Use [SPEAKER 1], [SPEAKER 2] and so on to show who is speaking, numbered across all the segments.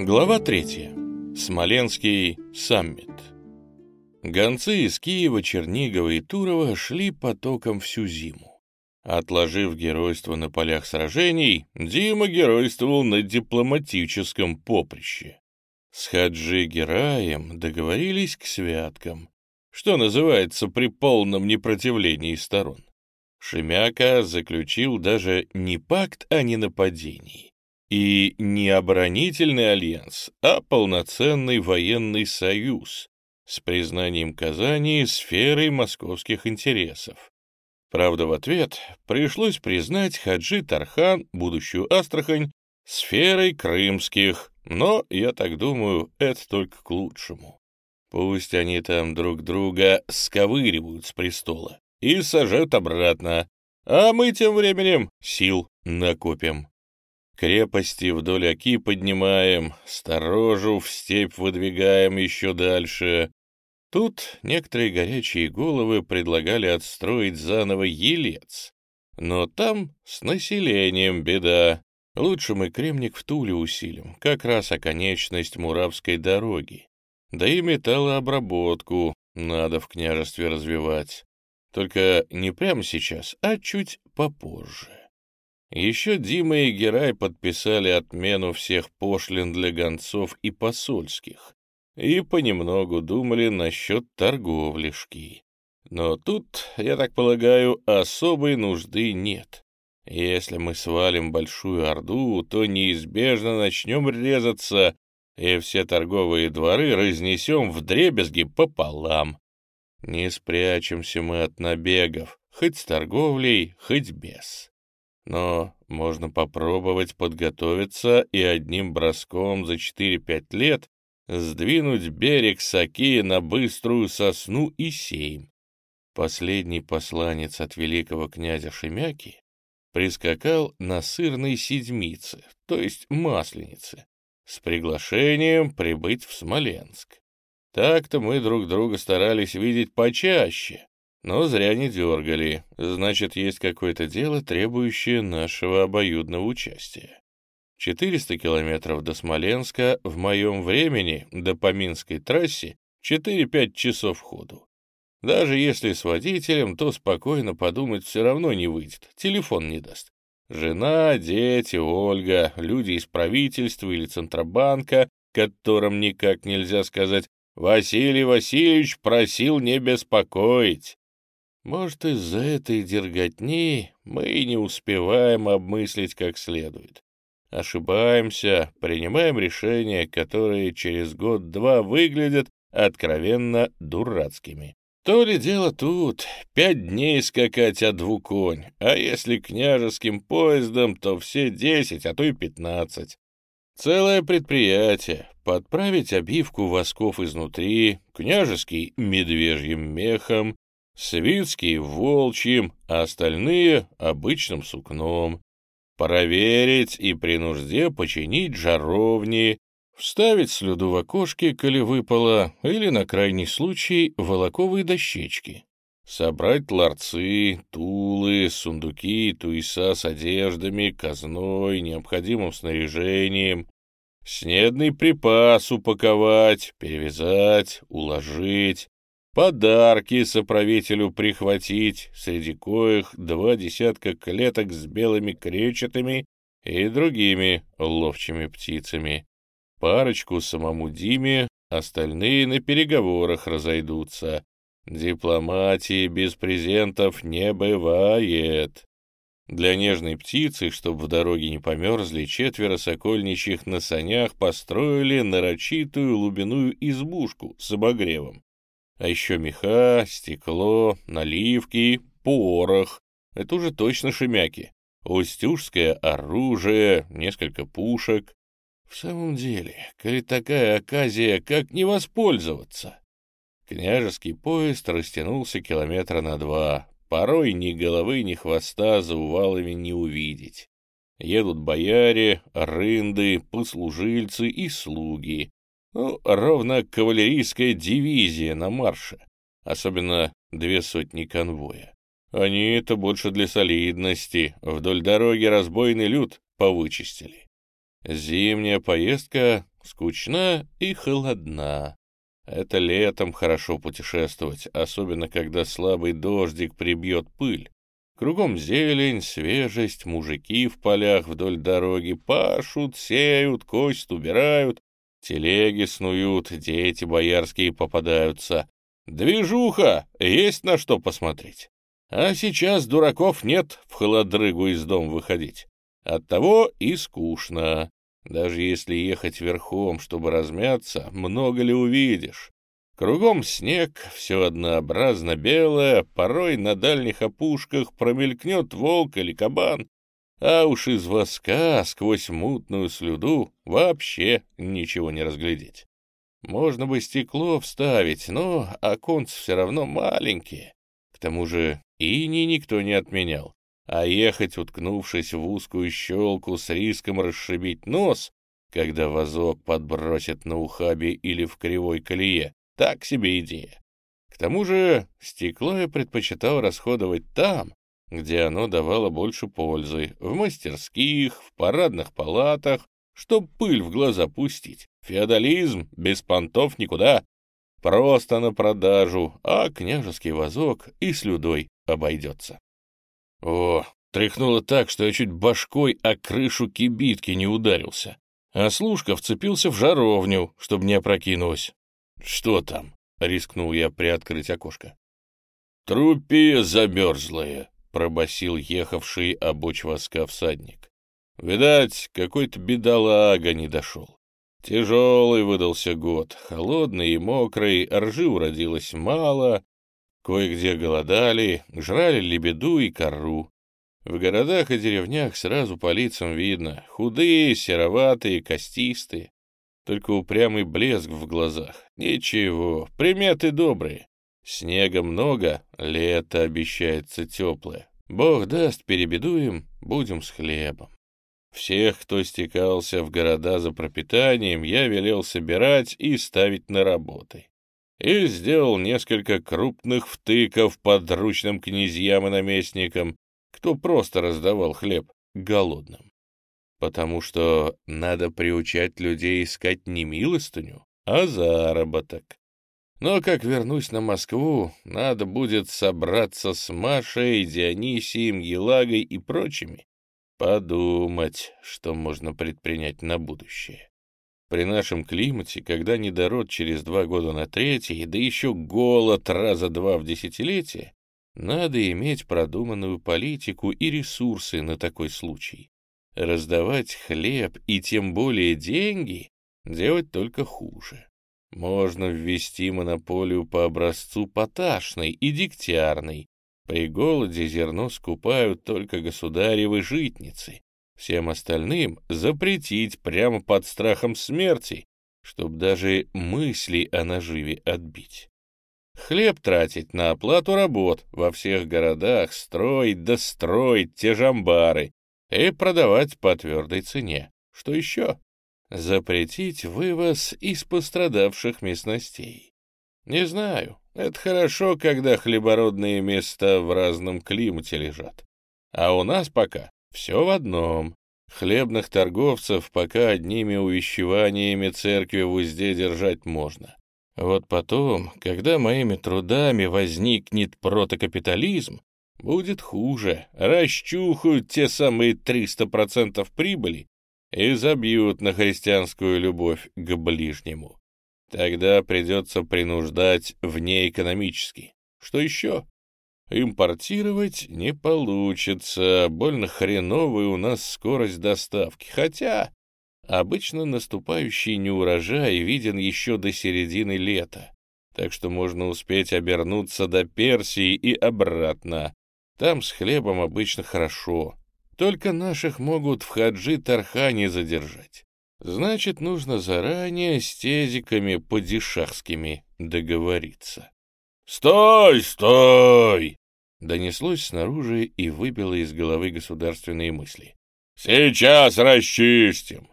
[SPEAKER 1] Глава 3. Смоленский саммит. Гонцы из Киева, Чернигова и Турова шли потоком всю зиму. Отложив геройство на полях сражений, Дима геройствовал на дипломатическом поприще. С Хаджи Гераем договорились к святкам, что называется при полном непротивлении сторон. Шемяка заключил даже не пакт о ненападении, и не оборонительный альянс, а полноценный военный союз с признанием Казани сферой московских интересов. Правда, в ответ пришлось признать Хаджи Тархан, будущую Астрахань, сферой крымских, но, я так думаю, это только к лучшему. Пусть они там друг друга сковыривают с престола и сажают обратно, а мы тем временем сил накопим. Крепости вдоль Оки поднимаем, сторожу в степь выдвигаем еще дальше. Тут некоторые горячие головы предлагали отстроить заново Елец. Но там с населением беда. Лучше мы Кремник в Туле усилим, как раз оконечность Муравской дороги. Да и металлообработку надо в княжестве развивать. Только не прямо сейчас, а чуть попозже. Еще Дима и Герай подписали отмену всех пошлин для гонцов и посольских и понемногу думали насчет торговлишки. Но тут, я так полагаю, особой нужды нет. Если мы свалим Большую Орду, то неизбежно начнем резаться, и все торговые дворы разнесем в дребезги пополам. Не спрячемся мы от набегов, хоть с торговлей, хоть без. Но можно попробовать подготовиться и одним броском за 4-5 лет сдвинуть берег Саки на быструю сосну и сейм. Последний посланец от великого князя Шемяки прискакал на сырной седмице, то есть масленице, с приглашением прибыть в Смоленск. Так-то мы друг друга старались видеть почаще, но зря не дергали, значит, есть какое-то дело, требующее нашего обоюдного участия. 400 километров до Смоленска в моем времени, до Поминской трассе, 4-5 часов ходу. Даже если с водителем, то спокойно подумать все равно не выйдет, телефон не даст. Жена, дети, Ольга, люди из правительства или Центробанка, которым никак нельзя сказать «Василий Васильевич просил не беспокоить». Может, из-за этой дерготни мы и не успеваем обмыслить как следует. Ошибаемся, принимаем решения, которые через год-два выглядят откровенно дурацкими. То ли дело тут, пять дней скакать от двуконь, а если княжеским поездом, то все десять, а то и пятнадцать. Целое предприятие, подправить обивку восков изнутри, княжеский медвежьим мехом, свитские — волчьим, а остальные — обычным сукном. Проверить и при нужде починить жаровни, вставить слюду в окошке, коли выпало, или, на крайний случай, волоковые дощечки. Собрать ларцы, тулы, сундуки, туиса с одеждами, казной, необходимым снаряжением, снедный припас упаковать, перевязать, уложить, Подарки соправителю прихватить, среди коих два десятка клеток с белыми кречетами и другими ловчими птицами. Парочку самому Диме, остальные на переговорах разойдутся. Дипломатии без презентов не бывает. Для нежной птицы, чтобы в дороге не померзли, четверо сокольничьих на санях построили нарочитую лубяную избушку с обогревом. А еще меха, стекло, наливки, порох. Это уже точно шемяки. Устюжское оружие, несколько пушек. В самом деле, коли такая оказия, как не воспользоваться? Княжеский поезд растянулся километра на два. Порой ни головы, ни хвоста за увалами не увидеть. Едут бояре, рынды, послужильцы и слуги. Ну, ровно кавалерийская дивизия на марше, особенно две сотни конвоя. Они-то больше для солидности, вдоль дороги разбойный люд повычистили. Зимняя поездка скучна и холодна. Это летом хорошо путешествовать, особенно когда слабый дождик прибьет пыль. Кругом зелень, свежесть, мужики в полях вдоль дороги пашут, сеют, кость убирают, телеги снуют, дети боярские попадаются. Движуха, есть на что посмотреть. А сейчас дураков нет в холодрыгу из дома выходить. Оттого и скучно. Даже если ехать верхом, чтобы размяться, много ли увидишь? Кругом снег, все однообразно белое, порой на дальних опушках промелькнет волк или кабан, а уж из воска сквозь мутную слюду вообще ничего не разглядеть. Можно бы стекло вставить, но оконцы все равно маленькие. К тому же ини никто не отменял, а ехать, уткнувшись в узкую щелку с риском расшибить нос, когда вазок подбросит на ухабе или в кривой колее, так себе идея. К тому же стекло я предпочитал расходовать там, где оно давало больше пользы, в мастерских, в парадных палатах, чтоб пыль в глаза пустить. Феодализм без понтов никуда. Просто на продажу, а княжеский вазок и слюдой обойдется. О, тряхнуло так, что я чуть башкой о крышу кибитки не ударился. А служка вцепился в жаровню, чтобы не опрокинулась. «Что там?» — рискнул я приоткрыть окошко. «Трупия замерзлая», — пробасил ехавший обочь воска всадник. «Видать, какой-то бедолага не дошел. Тяжелый выдался год, холодный и мокрый, ржи уродилось мало, кое-где голодали, жрали лебеду и кору. В городах и деревнях сразу по лицам видно, худые, сероватые, костистые. Только упрямый блеск в глазах. Ничего, приметы добрые. Снега много, лето обещается теплое. Бог даст, перебедуем, будем с хлебом. Всех, кто стекался в города за пропитанием, я велел собирать и ставить на работы. И сделал несколько крупных втыков подручным князьям и наместникам, кто просто раздавал хлеб голодным потому что надо приучать людей искать не милостыню, а заработок. Но как вернусь на Москву, надо будет собраться с Машей, Дионисием, Елагой и прочими, подумать, что можно предпринять на будущее. При нашем климате, когда недород через два года на третий, да еще голод раза два в десятилетие, надо иметь продуманную политику и ресурсы на такой случай. Раздавать хлеб и тем более деньги делать только хуже. Можно ввести монополию по образцу поташной и дегтярной. При голоде зерно скупают только государевы житницы. Всем остальным запретить прямо под страхом смерти, чтоб даже мысли о наживе отбить. Хлеб тратить на оплату работ во всех городах, строить да строить те жамбары, и продавать по твердой цене. Что еще? Запретить вывоз из пострадавших местностей. Не знаю, это хорошо, когда хлебородные места в разном климате лежат. А у нас пока все в одном. Хлебных торговцев пока одними увещеваниями церкви в узде держать можно. Вот потом, когда моими трудами возникнет протокапитализм, Будет хуже. Расчухают те самые 300% прибыли и забьют на христианскую любовь к ближнему. Тогда придется принуждать внеэкономически. Что еще? Импортировать не получится, больно хреновая у нас скорость доставки. Хотя обычно наступающий неурожай виден еще до середины лета, так что можно успеть обернуться до Персии и обратно, там с хлебом обычно хорошо. Только наших могут в хаджи-тархане задержать. Значит, нужно заранее с тезиками падишахскими договориться. «Стой, стой!» Донеслось снаружи и выбило из головы государственные мысли. «Сейчас расчистим!»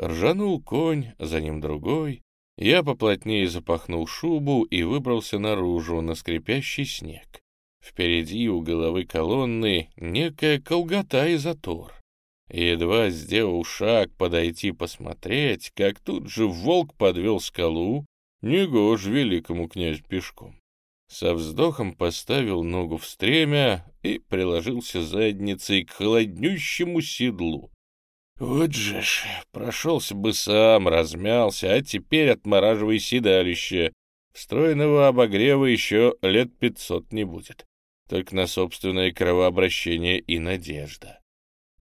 [SPEAKER 1] Ржанул конь, за ним другой. Я поплотнее запахнул шубу и выбрался наружу на скрипящий снег. Впереди у головы колонны некая колгота и затор. Едва сделал шаг подойти посмотреть, как тут же волк подвел скалу, негож великому князь пешком. Со вздохом поставил ногу в стремя и приложился задницей к холоднющему седлу. Вот же ж, прошелся бы сам, размялся, а теперь отмораживай седалище. Встроенного обогрева еще лет пятьсот не будет. Только на собственное кровообращение и надежда.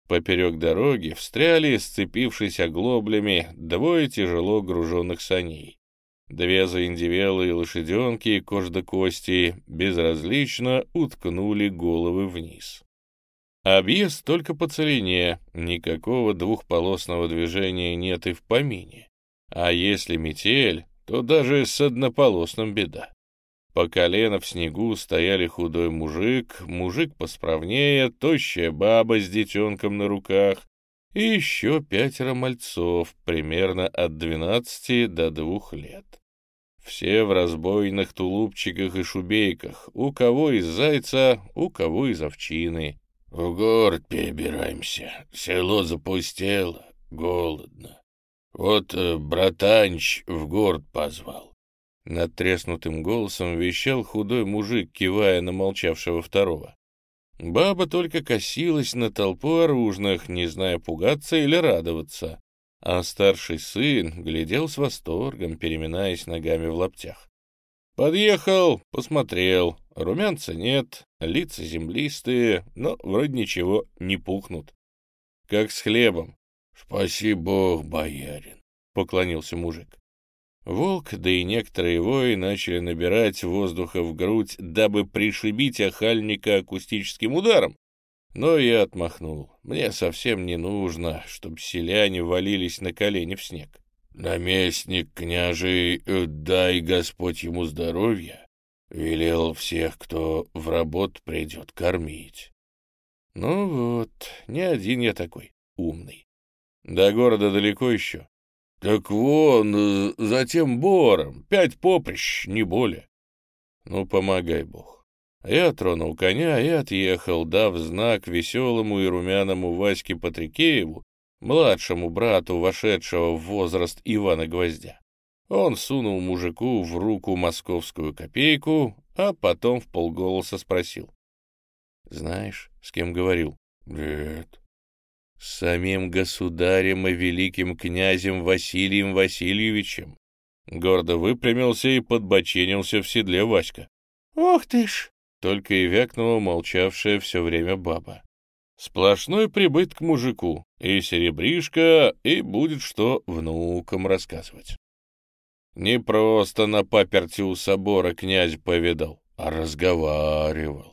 [SPEAKER 1] Поперек дороги встряли, сцепившись оглоблями, двое тяжело груженных саней. Две заиндивелые лошаденки, кожа до кости, безразлично уткнули головы вниз. Объезд только по целине, никакого двухполосного движения нет и в помине. А если метель, то даже с однополосным беда. По колено в снегу стояли худой мужик, мужик посправнее, тощая баба с детенком на руках и еще пятеро мальцов, примерно от двенадцати до двух лет. Все в разбойных тулупчиках и шубейках, у кого из зайца, у кого из овчины. В город перебираемся, село запустело, голодно. Вот э, братанч в город позвал. Над треснутым голосом вещал худой мужик, кивая на молчавшего второго. Баба только косилась на толпу оружных, не зная пугаться или радоваться, а старший сын глядел с восторгом, переминаясь ногами в лаптях. Подъехал, посмотрел, румянца нет, лица землистые, но вроде ничего не пухнут. Как с хлебом. — Спаси бог, боярин, — поклонился мужик. Волк, да и некоторые вои начали набирать воздуха в грудь, дабы пришибить охальника акустическим ударом. Но я отмахнул. Мне совсем не нужно, чтобы селяне валились на колени в снег. Наместник княжий, э, дай Господь ему здоровья, велел всех, кто в работу придет, кормить. Ну вот, не один я такой умный. До города далеко еще. Так вон, э, за тем бором, пять поприщ, не более. Ну, помогай, Бог. Я тронул коня и отъехал, дав знак веселому и румяному Ваське Патрикееву, младшему брату, вошедшего в возраст Ивана Гвоздя. Он сунул мужику в руку московскую копейку, а потом в полголоса спросил. «Знаешь, с кем говорил?» «Нет» с самим государем и великим князем Василием Васильевичем. Гордо выпрямился и подбоченился в седле Васька. «Ох ты ж!» — только и вякнула молчавшая все время баба. Сплошной прибыт к мужику, и серебришка, и будет что внукам рассказывать. Не просто на паперти у собора князь повидал, а разговаривал.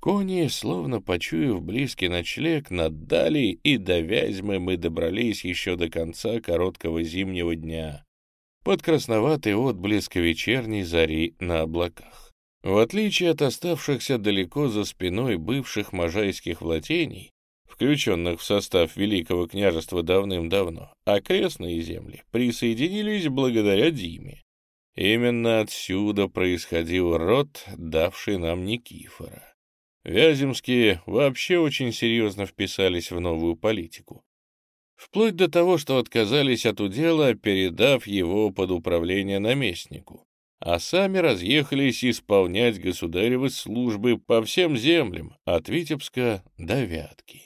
[SPEAKER 1] Кони, словно почуяв близкий ночлег, наддали, и до Вязьмы мы добрались еще до конца короткого зимнего дня, под красноватый отблеск вечерней зари на облаках. В отличие от оставшихся далеко за спиной бывших можайских владений, включенных в состав Великого княжества давным-давно, окрестные земли присоединились благодаря Диме. Именно отсюда происходил род, давший нам Никифора. Вяземские вообще очень серьезно вписались в новую политику. Вплоть до того, что отказались от удела, передав его под управление наместнику, а сами разъехались исполнять государевы службы по всем землям, от Витебска до Вятки.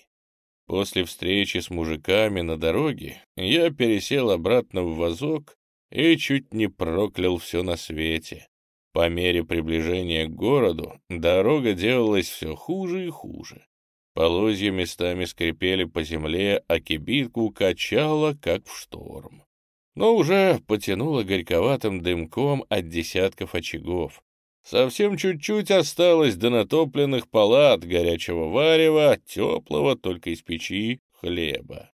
[SPEAKER 1] После встречи с мужиками на дороге я пересел обратно в вазок и чуть не проклял все на свете. По мере приближения к городу дорога делалась все хуже и хуже. Полозья местами скрипели по земле, а кибитку качало, как в шторм. Но уже потянуло горьковатым дымком от десятков очагов. Совсем чуть-чуть осталось до натопленных палат горячего варева, теплого только из печи хлеба.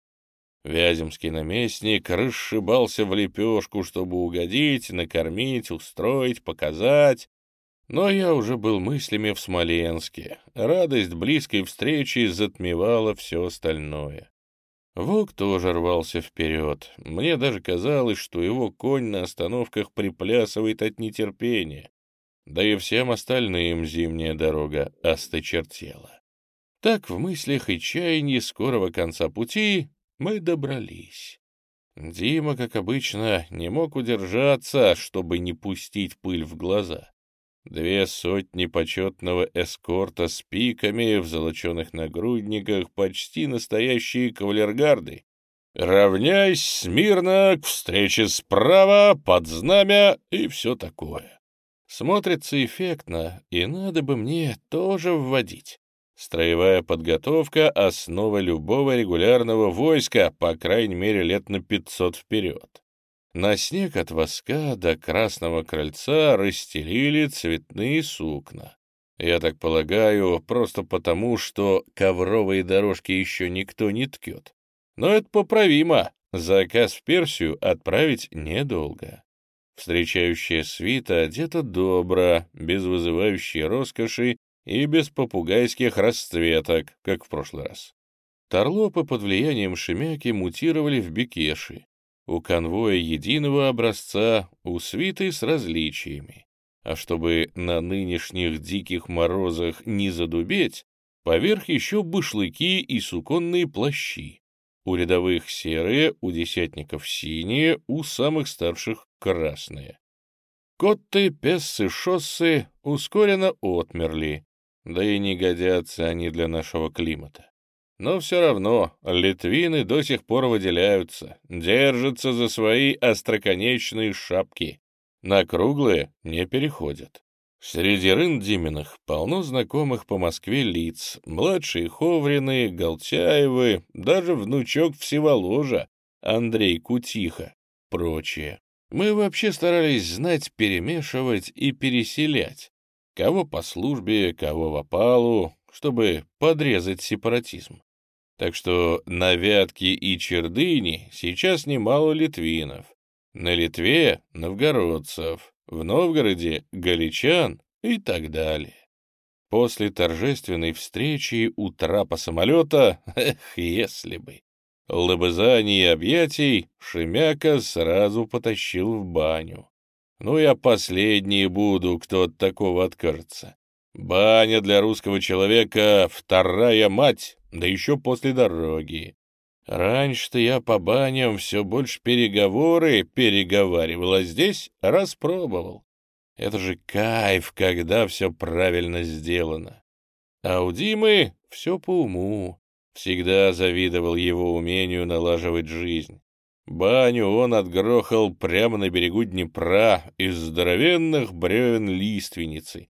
[SPEAKER 1] Вяземский наместник расшибался в лепешку, чтобы угодить, накормить, устроить, показать. Но я уже был мыслями в Смоленске. Радость близкой встречи затмевала все остальное. Волк тоже рвался вперед. Мне даже казалось, что его конь на остановках приплясывает от нетерпения. Да и всем остальным зимняя дорога осточертела. Так в мыслях и чаянии скорого конца пути мы добрались. Дима, как обычно, не мог удержаться, чтобы не пустить пыль в глаза. Две сотни почетного эскорта с пиками в золоченых нагрудниках, почти настоящие кавалергарды. Равняйсь смирно к встрече справа, под знамя и все такое. Смотрится эффектно, и надо бы мне тоже вводить. Строевая подготовка — основа любого регулярного войска, по крайней мере, лет на 500 вперед. На снег от воска до Красного Крыльца расстелили цветные сукна. Я так полагаю, просто потому, что ковровые дорожки еще никто не ткет. Но это поправимо. Заказ в Персию отправить недолго. Встречающая свита одета добро, без вызывающей роскоши и без попугайских расцветок, как в прошлый раз. Торлопы под влиянием Шемяки мутировали в бекеши. У конвоя единого образца, у свиты с различиями. А чтобы на нынешних диких морозах не задубеть, поверх еще башлыки и суконные плащи. У рядовых серые, у десятников синие, у самых старших красные. Котты, пессы, шоссы ускоренно отмерли, да и не годятся они для нашего климата. Но все равно литвины до сих пор выделяются, держатся за свои остроконечные шапки. На круглые не переходят. Среди рын Диминых полно знакомых по Москве лиц, младшие Ховрины, Голтяевы, даже внучок Всеволожа, Андрей Кутиха, прочее. Мы вообще старались знать, перемешивать и переселять. Кого по службе, кого в опалу, чтобы подрезать сепаратизм. Так что на Вятке и Чердыне сейчас немало литвинов. На Литве — новгородцев, в Новгороде — галичан и так далее. После торжественной встречи у трапа самолета, эх, если бы, лобызаний и объятий, Шемяка сразу потащил в баню. Ну, я последний буду, кто от такого откажется. Баня для русского человека — вторая мать, да еще после дороги. Раньше-то я по баням все больше переговоры переговаривал, а здесь распробовал. Это же кайф, когда все правильно сделано. А у Димы все по уму. Всегда завидовал его умению налаживать жизнь. Баню он отгрохал прямо на берегу Днепра из здоровенных бревен лиственницы.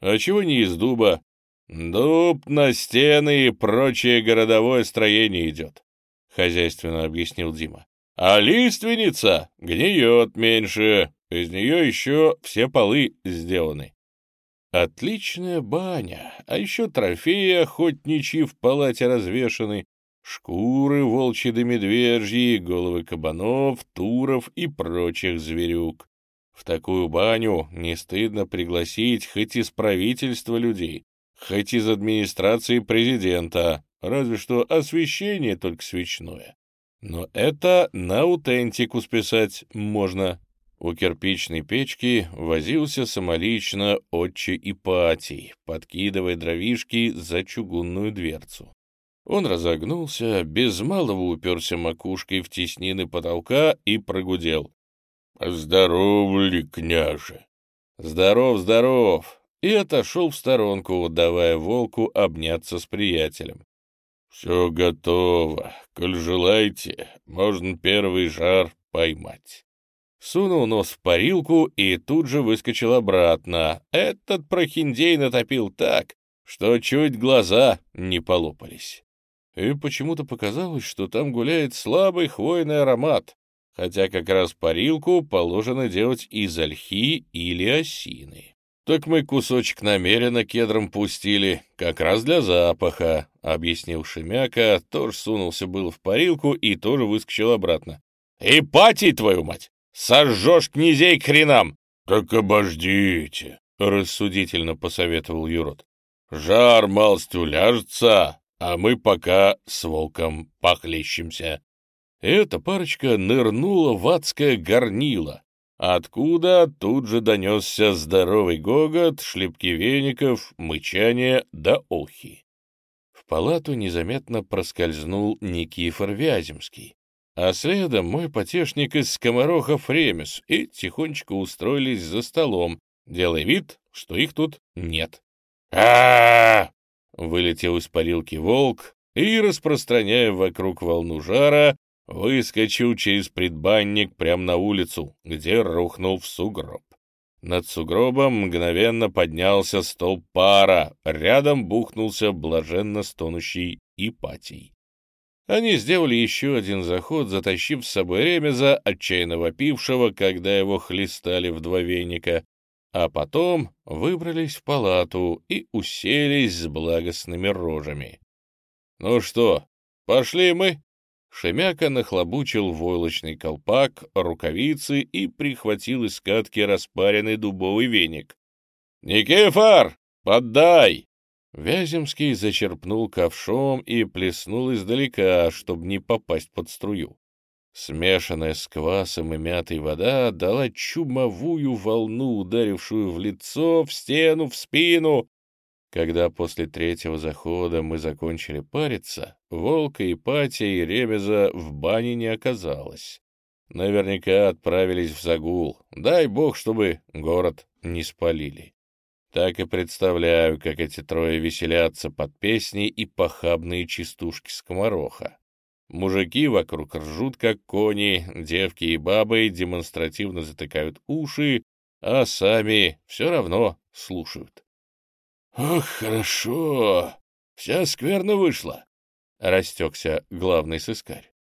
[SPEAKER 1] А чего не из дуба? Дуб на стены и прочее городовое строение идет, — хозяйственно объяснил Дима. А лиственница гниет меньше, из нее еще все полы сделаны. Отличная баня, а еще трофеи охотничьи в палате развешаны, шкуры волчьи да медвежьи, головы кабанов, туров и прочих зверюк. В такую баню не стыдно пригласить хоть из правительства людей, хоть из администрации президента, разве что освещение только свечное. Но это на аутентику списать можно. У кирпичной печки возился самолично отче Ипатий, подкидывая дровишки за чугунную дверцу. Он разогнулся, без малого уперся макушкой в теснины потолка и прогудел. «Здоров ли, княже?» «Здоров, здоров!» и отошел в сторонку, давая волку обняться с приятелем. «Все готово. Коль желаете, можно первый жар поймать». Сунул нос в парилку и тут же выскочил обратно. Этот прохиндей натопил так, что чуть глаза не полопались. И почему-то показалось, что там гуляет слабый хвойный аромат, хотя как раз парилку положено делать из ольхи или осины. Так мы кусочек намеренно кедром пустили, как раз для запаха, — объяснил Шемяка, тоже сунулся был в парилку и тоже выскочил обратно. — Ипатий, твою мать! Сожжешь князей к хренам! — Так обождите, — рассудительно посоветовал Юрод. — Жар малость уляжется, а мы пока с волком похлещемся. Эта парочка нырнула в адское горнило, откуда тут же донесся здоровый гогот, шлепки веников, мычание да охи. В палату незаметно проскользнул Никифор Вяземский, а следом мой потешник из скомороха Фремес и тихонечко устроились за столом, делая вид, что их тут нет. а Вылетел из парилки волк и, распространяя вокруг волну жара, выскочил через предбанник прямо на улицу, где рухнул в сугроб. Над сугробом мгновенно поднялся столб пара, рядом бухнулся блаженно стонущий Ипатий. Они сделали еще один заход, затащив с собой ремеза, отчаянно вопившего, когда его хлестали в два веника, а потом выбрались в палату и уселись с благостными рожами. «Ну что, пошли мы?» Шемяка нахлобучил войлочный колпак, рукавицы и прихватил из катки распаренный дубовый веник. «Никифор, поддай!» Вяземский зачерпнул ковшом и плеснул издалека, чтобы не попасть под струю. Смешанная с квасом и мятой вода дала чумовую волну, ударившую в лицо, в стену, в спину. Когда после третьего захода мы закончили париться, Волка, Ипатия и Ремеза в бане не оказалось. Наверняка отправились в загул. Дай бог, чтобы город не спалили. Так и представляю, как эти трое веселятся под песни и похабные частушки скомороха. Мужики вокруг ржут, как кони, девки и бабы демонстративно затыкают уши, а сами все равно слушают. «Ох, хорошо! Вся скверно вышла!» — растекся главный сыскарь.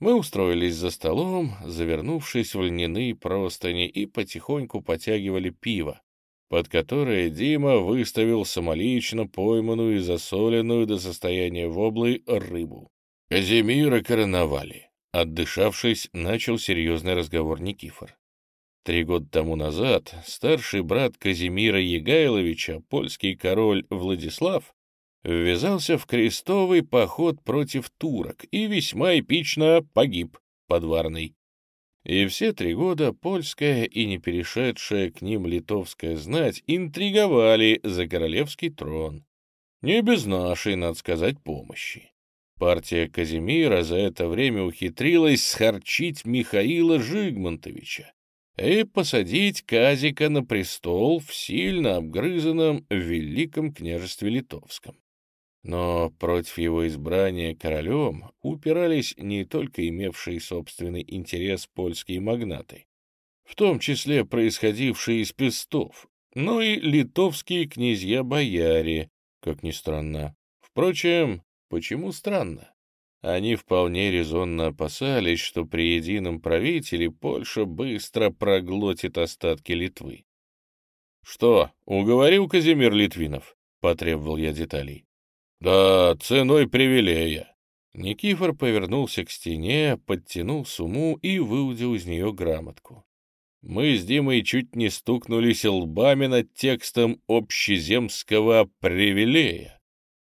[SPEAKER 1] Мы устроились за столом, завернувшись в льняные простыни, и потихоньку потягивали пиво, под которое Дима выставил самолично пойманную и засоленную до состояния воблы рыбу. Казимира короновали. Отдышавшись, начал серьезный разговор Никифор. Три года тому назад старший брат Казимира Егайловича, польский король Владислав, ввязался в крестовый поход против турок и весьма эпично погиб под Варной. И все три года польская и не перешедшая к ним литовская знать интриговали за королевский трон. Не без нашей, надо сказать, помощи. Партия Казимира за это время ухитрилась схорчить Михаила Жигмонтовича, и посадить Казика на престол в сильно обгрызанном Великом княжестве Литовском. Но против его избрания королем упирались не только имевшие собственный интерес польские магнаты, в том числе происходившие из пестов, но и литовские князья-бояре, как ни странно. Впрочем, почему странно? Они вполне резонно опасались, что при едином правителе Польша быстро проглотит остатки Литвы. «Что, уговорил Казимир Литвинов?» — потребовал я деталей. «Да, ценой привилея». Никифор повернулся к стене, подтянул сумму и выудил из нее грамотку. Мы с Димой чуть не стукнулись лбами над текстом общеземского привилея.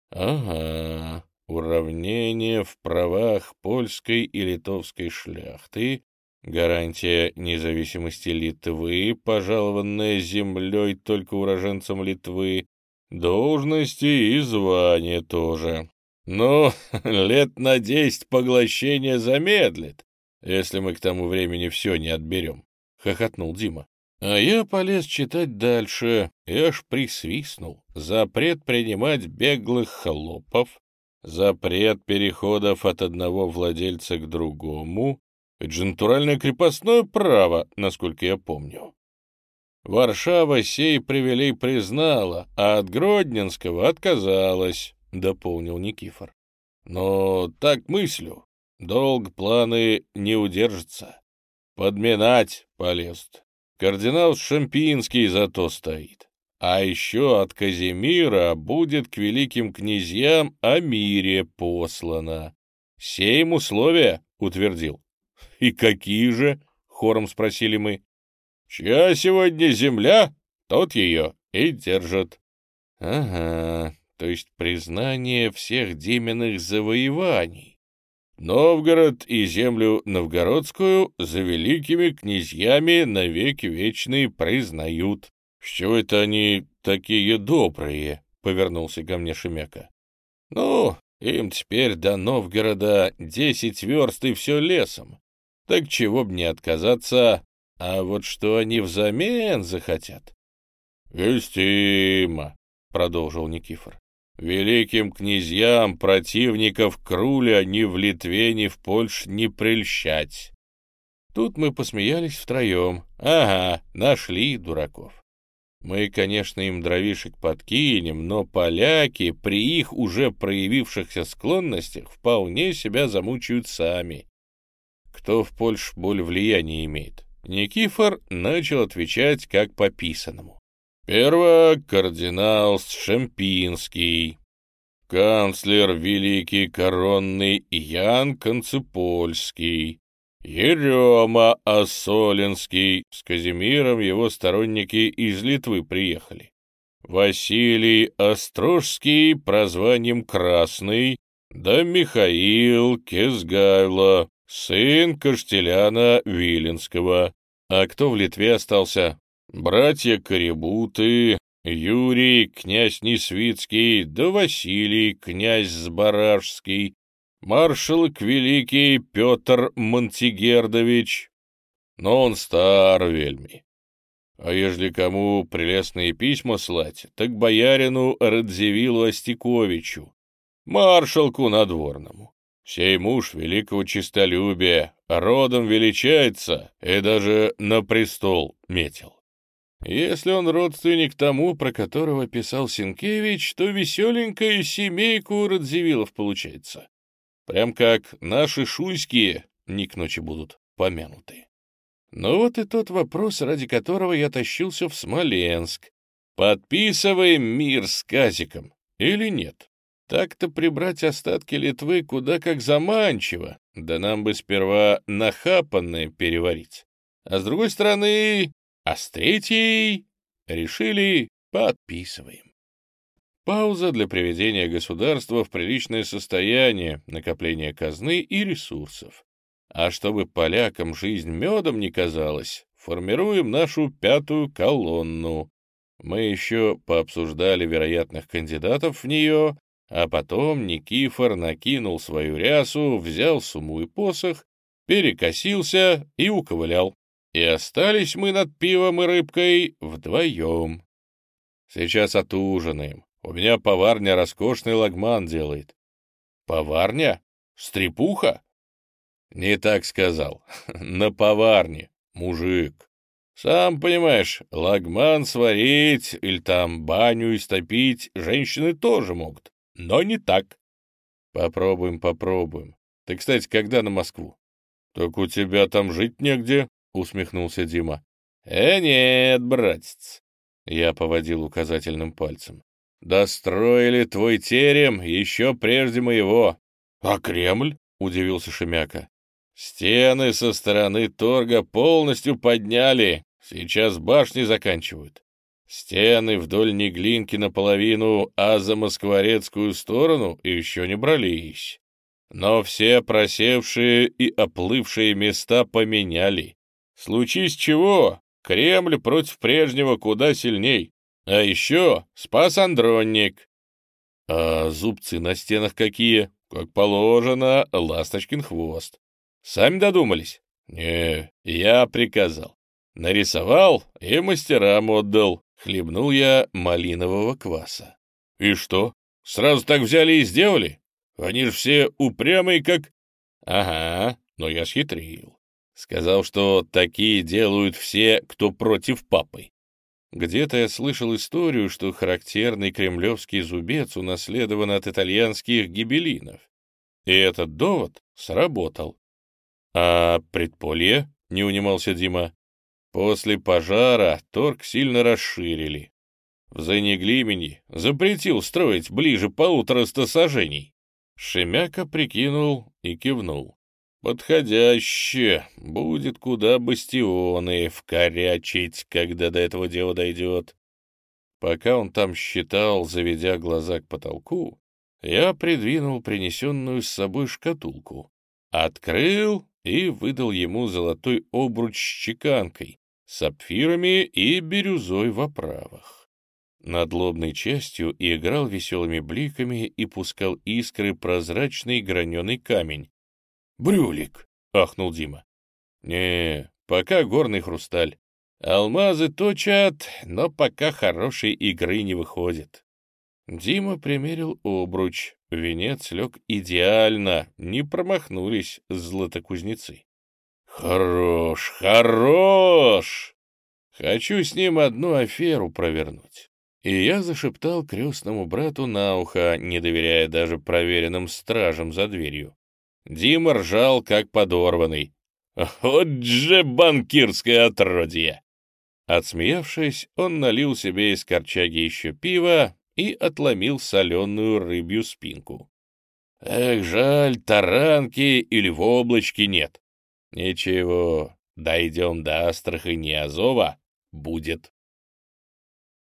[SPEAKER 1] Ага, уравнение в правах польской и литовской шляхты, гарантия независимости Литвы, пожалованная землей только уроженцам Литвы, должности и звания тоже. Но лет на десять поглощение замедлит, если мы к тому времени все не отберем, — хохотнул Дима. А я полез читать дальше и аж присвистнул. Запрет принимать беглых холопов, запрет переходов от одного владельца к другому, это же натуральное крепостное право, насколько я помню. Варшава сей привилей признала, а от Гродненского отказалась, — дополнил Никифор. Но так мыслю, долг планы не удержится. Подминать полезут. Кардинал Шампинский зато стоит. А еще от Казимира будет к великим князьям о мире послано. Сейм условия утвердил. — И какие же? — хором спросили мы. — Чья сегодня земля, тот ее и держит. — Ага, то есть признание всех Деминых завоеваний. Новгород и землю новгородскую за великими князьями навеки вечные признают. «С чего это они такие добрые?» — повернулся ко мне Шемяка. «Ну, Им теперь до Новгорода десять верст и все лесом. Так чего б не отказаться, а вот что они взамен захотят? — Вестимо, — продолжил Никифор. — Великим князьям противников Круля ни в Литве, ни в Польше не прельщать. Тут мы посмеялись втроем. Ага, нашли дураков. Мы, конечно, им дровишек подкинем, но поляки при их уже проявившихся склонностях вполне себя замучают сами. Кто в Польше боль влияния имеет? Никифор начал отвечать как по писанному. Перво кардинал Шемпинский, канцлер великий коронный Ян Концепольский, Ерема Осолинский, с Казимиром его сторонники из Литвы приехали. Василий Острожский прозванием Красный, да Михаил Кезгайло, сын Каштеляна Виленского. А кто в Литве остался? Братья Коребуты, Юрий, князь Несвицкий, да Василий, князь Сбаражский, маршалок великий Петр Монтигердович, но он стар вельми. А ежели кому прелестные письма слать, так боярину Радзивиллу Остяковичу, маршалку надворному. Сей муж великого честолюбия, родом величается и даже на престол метил. Если он родственник тому, про которого писал Сенкевич, то веселенькая семейка у Радзивиллов получается. Прям как наши шуйские не к ночи будут помянуты. Ну вот и тот вопрос, ради которого я тащился в Смоленск. Подписываем мир с Казиком или нет? Так-то прибрать остатки Литвы куда как заманчиво, да нам бы сперва нахапанное переварить. А с другой стороны, а с третьей решили подписываем. Пауза для приведения государства в приличное состояние, накопления казны и ресурсов. А чтобы полякам жизнь медом не казалась, формируем нашу пятую колонну. Мы еще пообсуждали вероятных кандидатов в нее, а потом Никифор накинул свою рясу, взял сумму и посох, перекосился и уковылял. И остались мы над пивом и рыбкой вдвоем. Сейчас отужинаем, у меня поварня роскошный лагман делает. Поварня? Стрепуха? Не так сказал. На поварне, мужик. Сам понимаешь, лагман сварить или там баню истопить женщины тоже могут, но не так. Попробуем, попробуем. Ты, кстати, когда на Москву? Так у тебя там жить негде, усмехнулся Дима. Э, нет, братец. Я поводил указательным пальцем. «Достроили твой терем еще прежде моего». «А Кремль?» — удивился Шемяка. «Стены со стороны торга полностью подняли, сейчас башни заканчивают. Стены вдоль Неглинки наполовину, а за Москворецкую сторону еще не брались. Но все просевшие и оплывшие места поменяли. Случись чего, Кремль против прежнего куда сильней. А еще спас Андронник. А зубцы на стенах какие? Как положено, ласточкин хвост. Сами додумались? Не, я приказал. Нарисовал и мастерам отдал. Хлебнул я малинового кваса. И что? Сразу так взяли и сделали? Они же все упрямые, как... Ага, но я схитрил. Сказал, что такие делают все, кто против папы. Где-то я слышал историю, что характерный кремлевский зубец унаследован от итальянских гибелинов. И этот довод сработал. А предполье, — не унимался Дима, — после пожара торг сильно расширили. В Занеглимени запретил строить ближе полутораста сажений. Шемяка прикинул и кивнул. Подходяще. Будет куда бастионы вкорячить, когда до этого дела дойдет. Пока он там считал, заведя глаза к потолку, я придвинул принесенную с собой шкатулку, открыл и выдал ему золотой обруч с чеканкой, сапфирами и бирюзой в оправах. над лобной частью играл веселыми бликами и пускал искры прозрачный граненый камень. «Брюлик!» — ахнул Дима. «Не, пока горный хрусталь. Алмазы точат, но пока хорошей игры не выходит». Дима примерил обруч. Венец лег идеально, не промахнулись златокузнецы. «Хорош, хорош! Хочу с ним одну аферу провернуть». И я зашептал крестному брату на ухо, не доверяя даже проверенным стражам за дверью. Дима ржал, как подорванный. «Вот же банкирское отродье!» Отсмеявшись, он налил себе из корчаги еще пива и отломил соленую рыбью спинку. «Эх, жаль, таранки или в облачке нет. Ничего, дойдем до Астрахани Азова, будет».